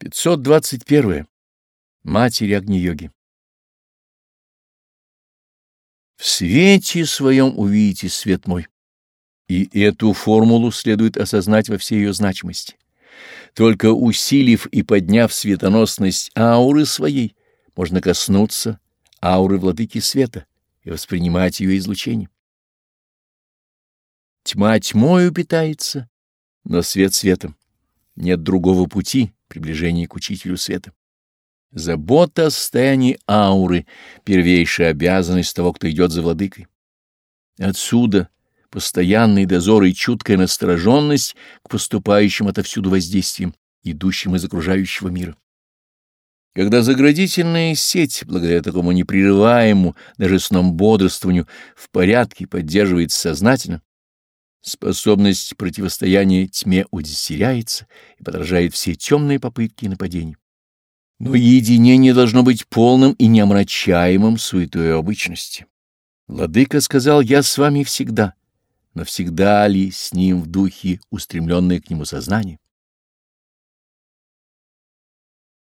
521. Матери Агни-йоги. В свете своем увидите свет мой. И эту формулу следует осознать во всей ее значимости. Только усилив и подняв светоносность ауры своей, можно коснуться ауры владыки света и воспринимать ее излучение. Тьма тьмою питается, но свет светом. Нет другого пути приближения к учителю света. Забота о состоянии ауры — первейшая обязанность того, кто идет за владыкой. Отсюда постоянный дозор и чуткая настороженность к поступающим отовсюду воздействиям, идущим из окружающего мира. Когда заградительная сеть, благодаря такому непрерываемому, даже сном бодрствованию, в порядке поддерживается сознательно, Способность противостояния тьме удестеряется и подражает все темные попытки и нападения. Но единение должно быть полным и неомрачаемым суетой обычности. Владыка сказал «Я с вами всегда», но всегда ли с ним в духе устремленное к нему сознание?